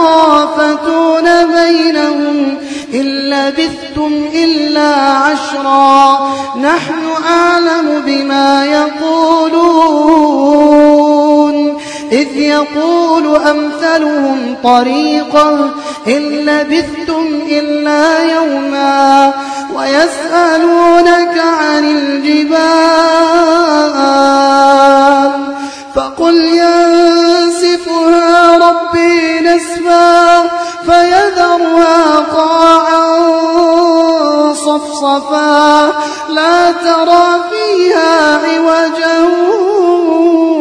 يتخافتون بينهم إن لبثتم إلا عشرا. نحن أعلم بما يقولون إذ يقول أمثلهم طريقا إن لبثتم إلا يوما ويسألونك عن الجبال. صفصفا لا ترى فيها عوجا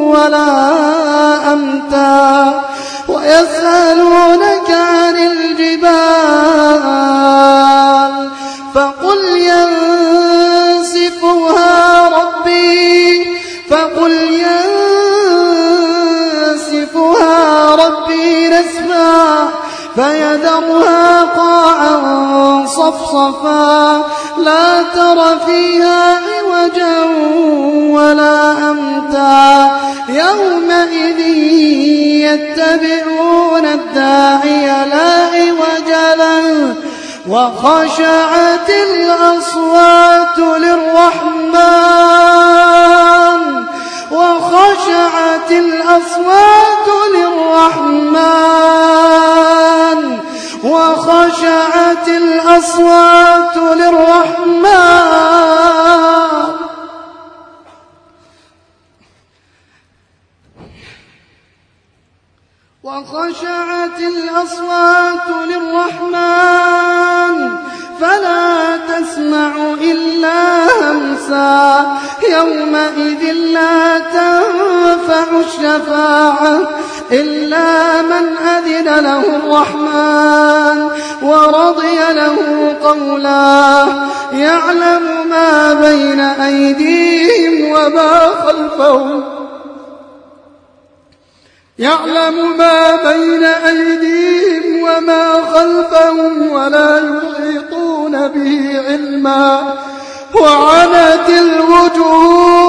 ولا أمتا ويسألونك عن الجبال فقل ينسفها ربي فقل ينسفها ربي نسفا فيذرها قاعا صفصفا لا تر فيها عوجا ولا أمتا يومئذ يتبعون الداعي لا عوج له وخشعت الأصوات للرحمن وخشعت الأصوات الأصوات للرحمن. وخشعت الأصوات للرحمن فلا تسمع إلا همسا. يومئذ لا تنفع الشفاعة إلا من له الرحمن ورضي له قولا. يعلم ما بين أيديهم وما خلفهم. يعلم ما بين أيديهم وما خلفهم ولا يحيطون به علما. وعنت الوجوه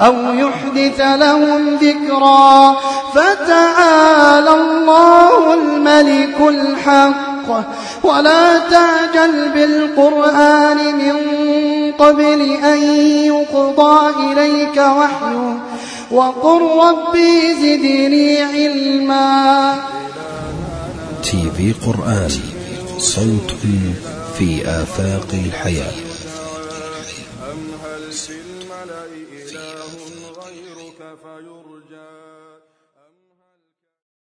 أو يحدث لهم ذكرا فتعالى الله الملك الحق. ولا تعجل بالقرآن من قبل أن يقضى إليك وحيه. وقل ربي زدني علما. تي في قرآن صوت في آفاق الحياة. الملأ إله غيرك فيرجى.